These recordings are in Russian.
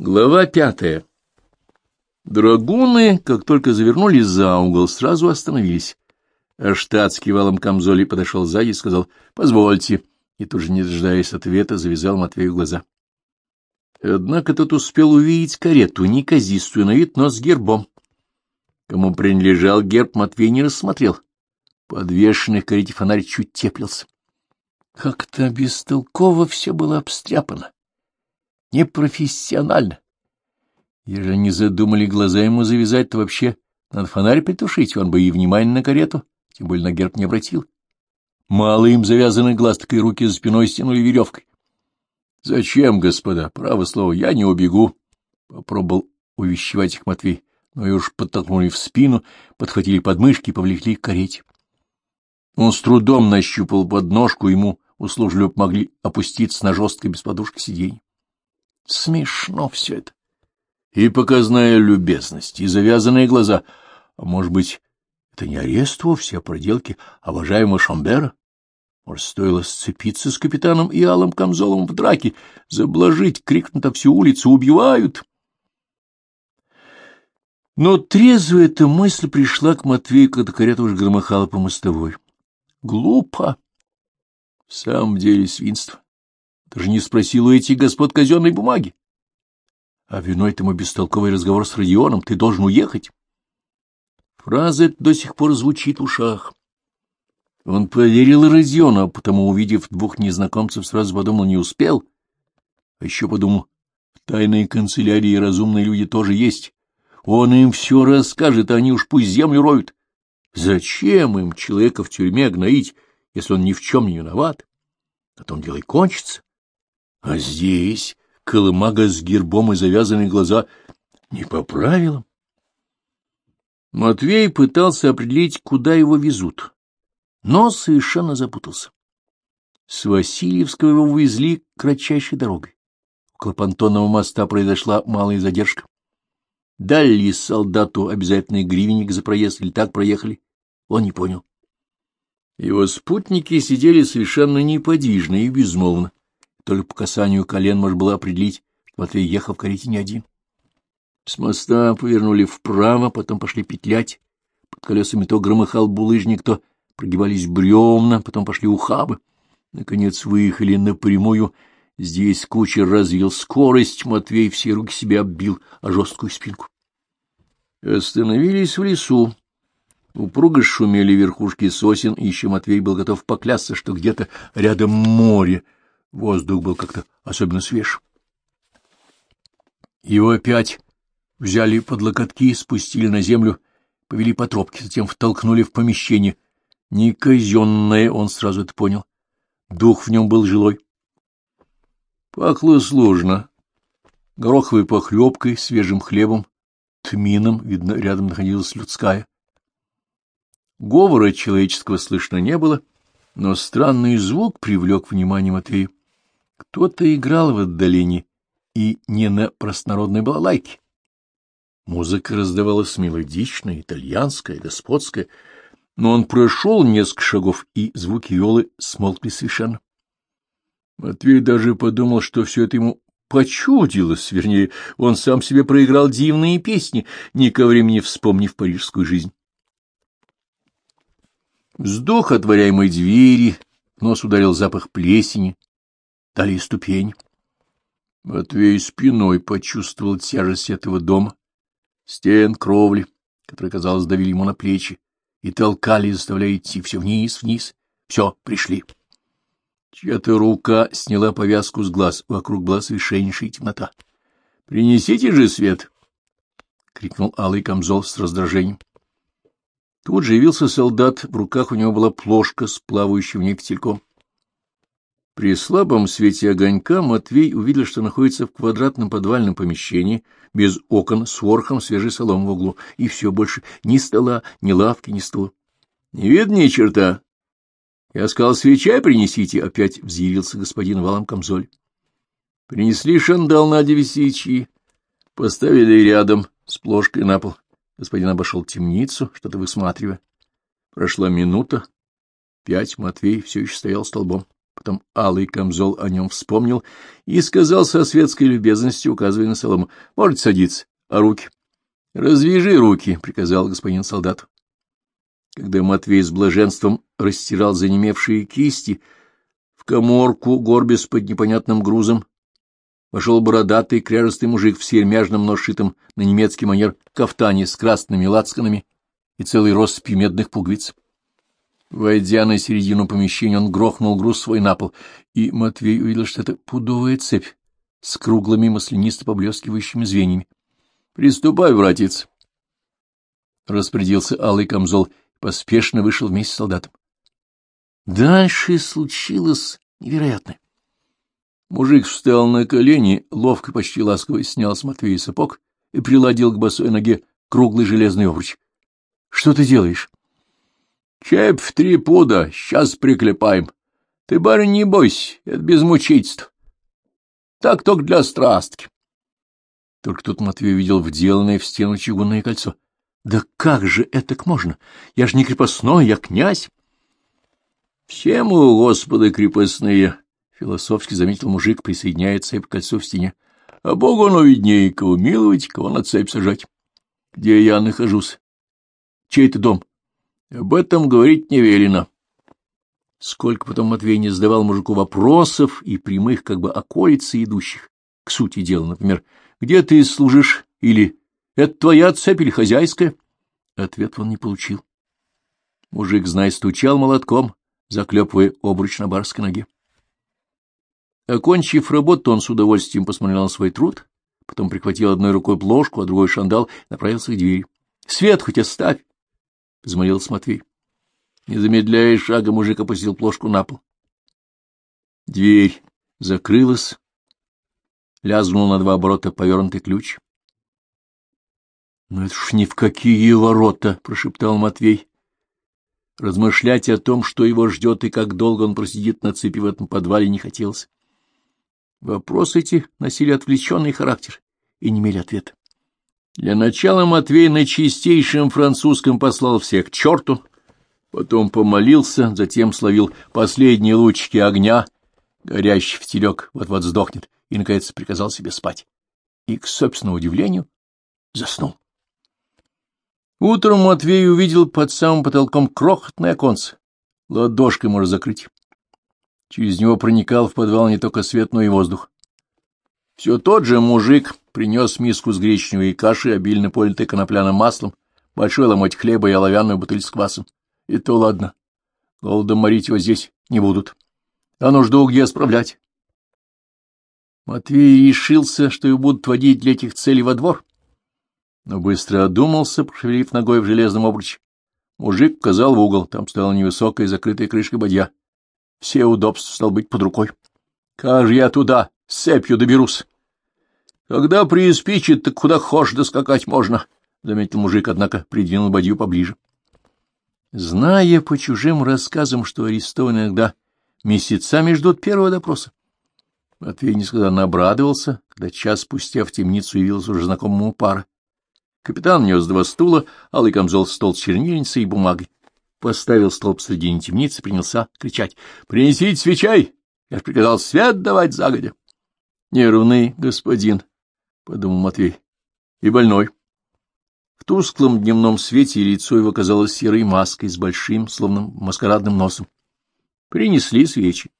Глава пятая. Драгуны, как только завернули за угол, сразу остановились. А штатский валом камзоли подошел сзади и сказал «Позвольте», и тут же, не дожидаясь ответа, завязал Матвею глаза. Однако тот успел увидеть карету, неказистую на вид, но с гербом. Кому принадлежал герб, Матвей не рассмотрел. Подвешенный в карете фонарь чуть теплился. Как-то бестолково все было обстряпано непрофессионально. Если они задумали глаза ему завязать, то вообще надо фонарь притушить, он бы и внимание на карету, тем более на герб не обратил. Мало им завязанный глаз, так и руки за спиной стянули веревкой. — Зачем, господа? Право слово, я не убегу. Попробовал увещевать их Матвей, но и уж подтолкнули в спину, подхватили подмышки и повлекли к карете. Он с трудом нащупал подножку, ему услужливо помогли опуститься на жесткое без подушки сиденье. Смешно все это. И показная любезность, и завязанные глаза. А может быть, это не арест вовсе, а проделки обожаемого Шамбера? Может, стоило сцепиться с капитаном и Алым Камзолом в драке, заблажить, крикнуть всю улицу «Убивают!» Но трезво эта мысль пришла к Матвею, когда карета уж громыхала по мостовой. Глупо. В самом деле свинство. Даже не спросил у этих господ казенной бумаги. А виной тому бестолковый разговор с Родионом. Ты должен уехать. Фраза до сих пор звучит в ушах. Он поверил Родиону, а потому, увидев двух незнакомцев, сразу подумал, не успел. А еще подумал, в тайной канцелярии разумные люди тоже есть. Он им все расскажет, а они уж пусть землю роют. Зачем им человека в тюрьме гноить, если он ни в чем не виноват? На том дело и кончится. А здесь колымага с гербом и завязанные глаза не по правилам. Матвей пытался определить, куда его везут, но совершенно запутался. С Васильевского его увезли кратчайшей дорогой. Около понтонного моста произошла малая задержка. Дали ли солдату обязательный гривенник за проезд или так проехали, он не понял. Его спутники сидели совершенно неподвижно и безмолвно. Только по касанию колен можно было определить, что Матвей ехал в карете не один. С моста повернули вправо, потом пошли петлять. Под колесами то громыхал булыжник, то прогибались бревна, потом пошли ухабы. Наконец выехали напрямую. Здесь кучер развил скорость, Матвей все руки себе оббил о жесткую спинку. Остановились в лесу. Упруго шумели верхушки сосен, и еще Матвей был готов поклясться, что где-то рядом море — Воздух был как-то особенно свеж. Его опять взяли под локотки, спустили на землю, повели по тропке, затем втолкнули в помещение. Не казенное, он сразу это понял. Дух в нем был жилой. Пахло сложно. Гороховой похлебкой, свежим хлебом, тмином, видно, рядом находилась людская. Говора человеческого слышно не было, но странный звук привлек внимание Матвея. Кто-то играл в отдалении, и не на простонародной балалайке. Музыка раздавалась мелодичная, итальянская, господская, но он прошел несколько шагов, и звуки виолы смолкли совершенно. Матвей даже подумал, что все это ему почудилось, вернее, он сам себе проиграл дивные песни, ни ко времени вспомнив парижскую жизнь. Вздох отворяемой двери, нос ударил запах плесени, Далее ступень. Матвей спиной почувствовал тяжесть этого дома, стен, кровли, которые, казалось, давили ему на плечи и толкали, заставляя идти все вниз, вниз. Все, пришли. Чья-то рука сняла повязку с глаз, вокруг была совершеннейшая темнота. — Принесите же свет! — крикнул алый камзол с раздражением. Тут же явился солдат, в руках у него была плошка с плавающим в. При слабом свете огонька Матвей увидел, что находится в квадратном подвальном помещении, без окон, с ворхом свежей соломы в углу, и все больше ни стола, ни лавки, ни стула. — Не видно ни черта. — Я сказал, свечай принесите, — опять взъявился господин Валом Камзоль. Принесли шандал на девять свечи, поставили рядом с плошкой на пол. Господин обошел темницу, что-то высматривая. Прошла минута, пять, Матвей все еще стоял столбом. Потом алый камзол о нем вспомнил и сказал со светской любезностью, указывая на солому, — Можете садиться, а руки? — Развяжи руки, — приказал господин солдату. Когда Матвей с блаженством растирал занемевшие кисти, в коморку, горбис под непонятным грузом, вошел бородатый кряжестый мужик в сермяжном, но шитом на немецкий манер кафтане с красными лацканами и целый россыпью медных пуговиц. Войдя на середину помещения, он грохнул груз свой на пол, и Матвей увидел, что это пудовая цепь с круглыми маслянисто поблескивающими звеньями. — Приступай, братец! — распорядился алый камзол поспешно вышел вместе с солдатом. Дальше случилось невероятное. Мужик встал на колени, ловко, почти ласково снял с Матвея сапог и приладил к босой ноге круглый железный обруч. — Что ты делаешь? — Чеп в три пуда, сейчас приклепаем. Ты, барин, не бойся, это без мучительств. Так только для страстки. Только тут Матвей увидел вделанное в стену чугунное кольцо. Да как же это можно? Я же не крепостной, я князь. Все мы, господы, крепостные, — философски заметил мужик, присоединяя цепь к кольцу в стене. А Богу оно виднее, кого миловать, кого на цепь сажать. Где я нахожусь? Чей это дом? Об этом говорить не велено. Сколько потом Матвей не задавал мужику вопросов и прямых, как бы околицы идущих к сути дела, например, где ты служишь или это твоя цепь или хозяйская? Ответ он не получил. Мужик, знай, стучал молотком, заклепывая обруч на барской ноге. Окончив работу, он с удовольствием посмотрел на свой труд, потом прихватил одной рукой плошку, а другой шандал направился к двери. — Свет хоть оставь! — взмолился Матвей. Не замедляя шага, мужик опустил плошку на пол. Дверь закрылась, лязгнул на два оборота повернутый ключ. — Ну это ж ни в какие ворота! — прошептал Матвей. Размышлять о том, что его ждет и как долго он просидит на цепи в этом подвале, не хотелось. Вопросы эти носили отвлеченный характер и не имели ответа. Для начала Матвей на чистейшем французском послал всех к черту, потом помолился, затем словил последние лучики огня, горящий в телек вот-вот сдохнет, и, наконец, приказал себе спать. И, к собственному удивлению, заснул. Утром Матвей увидел под самым потолком крохотное оконце. Ладошкой можно закрыть. Через него проникал в подвал не только свет, но и воздух. Все тот же мужик принес миску с гречневой кашей, обильно политой конопляным маслом, большой ломоть хлеба и оловянную бутыль с квасом. И то ладно. Голодом морить его здесь не будут. А нужду где справлять? Матвей решился, что его будут водить для этих целей во двор. Но быстро одумался, пошевелив ногой в железном обруче. Мужик указал в угол, там стояла невысокая закрытая крышка бадья. Все удобства, стал быть, под рукой. Как же я туда с цепью доберусь? Когда приспичит, так куда хошь доскакать можно, — заметил мужик, однако придвинул бадью поближе. Зная по чужим рассказам, что арестованы иногда месяцами ждут первого допроса, Матвей несказанно обрадовался, когда час спустя в темницу явилась уже знакомому пара. Капитан нес два стула, алый камзол стол с чернильницей и бумагой. Поставил столб среди темницы, принялся кричать. — Принесите свечей! Я ж приказал свет давать загодя. — Нервный господин, — подумал Матвей, — и больной. В тусклом дневном свете лицо его казалось серой маской с большим, словно маскарадным носом. Принесли свечи.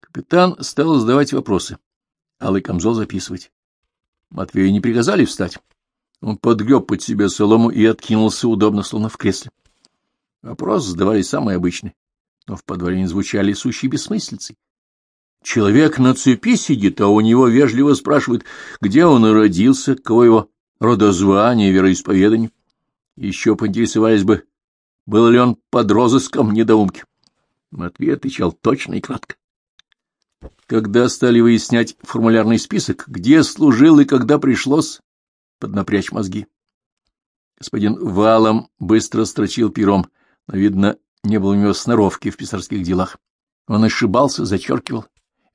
Капитан стал задавать вопросы. Алый камзол записывать. Матвею не приказали встать. Он подгреб под себя солому и откинулся удобно, словно в кресле. Вопросы задавали самые обычные, но в подвале не звучали сущие бессмыслицы. Человек на цепи сидит, а у него вежливо спрашивают, где он родился, кого его родозвание, вероисповедание. Еще поинтересовались бы, был ли он под розыском недоумки. Матвей отвечал точно и кратко. Когда стали выяснять формулярный список, где служил и когда пришлось поднапрячь мозги. Господин Валом быстро строчил пером, но, видно, не было у него сноровки в писарских делах. Он ошибался, зачеркивал,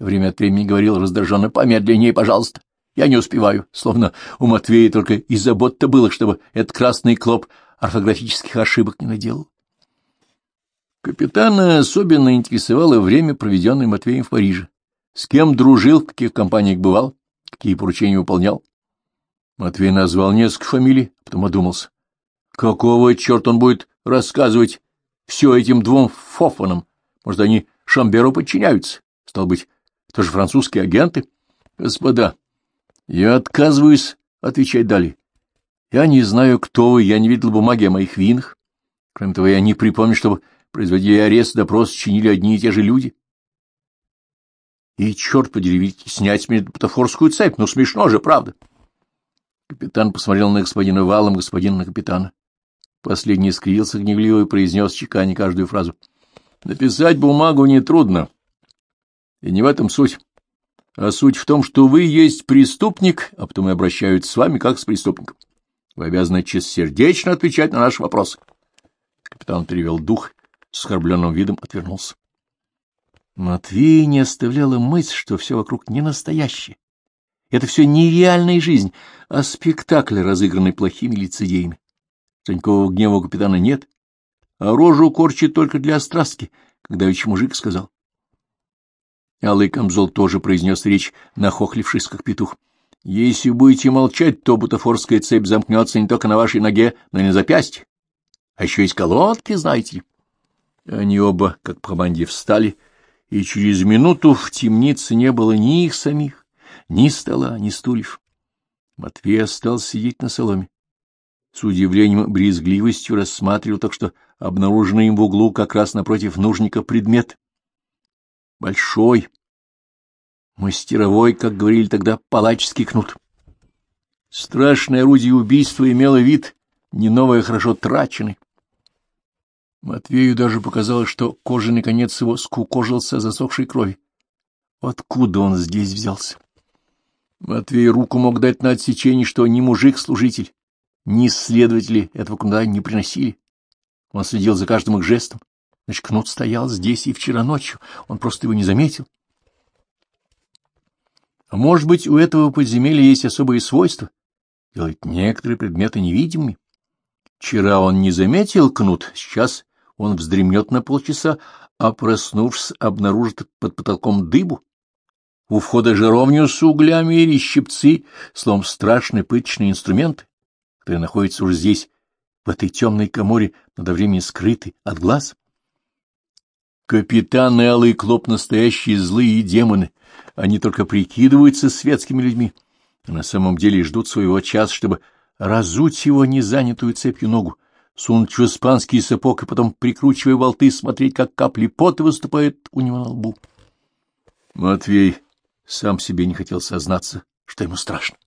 Время от времени говорил раздраженно, помедленнее, пожалуйста. Я не успеваю, словно у Матвея только и забот-то было, чтобы этот красный клоп орфографических ошибок не наделал. Капитана особенно интересовало время, проведенное Матвеем в Париже. С кем дружил, в каких компаниях бывал, какие поручения выполнял. Матвей назвал несколько фамилий, потом одумался. Какого черта он будет рассказывать все этим двум фофанам? Может, они Шамберу подчиняются? Стал быть, тоже французские агенты? Господа, я отказываюсь отвечать далее. Я не знаю, кто вы, я не видел бумаги о моих винах. Кроме того, я не припомню, чтобы производили арест, допрос, чинили одни и те же люди. И, черт подери, ведь снять мне бутафорскую цепь, ну смешно же, правда. Капитан посмотрел на господина Валом, господин на капитана. Последний скривился гневливо и произнес чеканя каждую фразу. Написать бумагу нетрудно. И не в этом суть. А суть в том, что вы есть преступник, а потом и обращаются с вами как с преступником. Вы обязаны чистосердечно отвечать на наши вопросы. Капитан перевел дух, с оскорбленным видом отвернулся. Матвей не оставляла мысль, что все вокруг не настоящее. Это все не реальная жизнь, а спектакль, разыгранный плохими лицедеями. Санькового гнева у капитана нет, а рожу корчит только для острастки, когда ведь мужик сказал. Алый Камзол тоже произнес речь, нахохлившись, как петух. — Если будете молчать, то бутафорская цепь замкнется не только на вашей ноге, но и на запястье. А еще есть колодки, знаете. Они оба, как по команде, встали, и через минуту в темнице не было ни их самих, ни стола, ни стульев. Матвей остался сидеть на соломе. С удивлением и брезгливостью рассматривал так что обнаруженный им в углу как раз напротив нужника предмет. Большой, мастеровой, как говорили тогда, палаческий кнут. Страшное орудие убийства имело вид, не новое, а хорошо траченный. Матвею даже показалось, что кожаный конец его скукожился засохшей крови. Откуда он здесь взялся? Матвей руку мог дать на отсечение, что ни мужик-служитель, ни следователи этого куда не приносили. Он следил за каждым их жестом. Значит, кнут стоял здесь и вчера ночью. Он просто его не заметил. А может быть, у этого подземелья есть особые свойства? Делать некоторые предметы невидимыми. Вчера он не заметил кнут, сейчас он вздремнет на полчаса, а, проснувшись, обнаружит под потолком дыбу. У входа жаровню с углями или щипцы, словом, страшный пыточный инструмент, который находится уже здесь, в этой темной коморе, но до времени скрытый от глаз. Капитан и Алый Клоп — настоящие злые демоны. Они только прикидываются светскими людьми, а на самом деле ждут своего часа, чтобы разуть его незанятую цепью ногу, сунуть в испанский сапог и потом, прикручивая болты, смотреть, как капли пота выступают у него на лбу. Матвей сам себе не хотел сознаться, что ему страшно.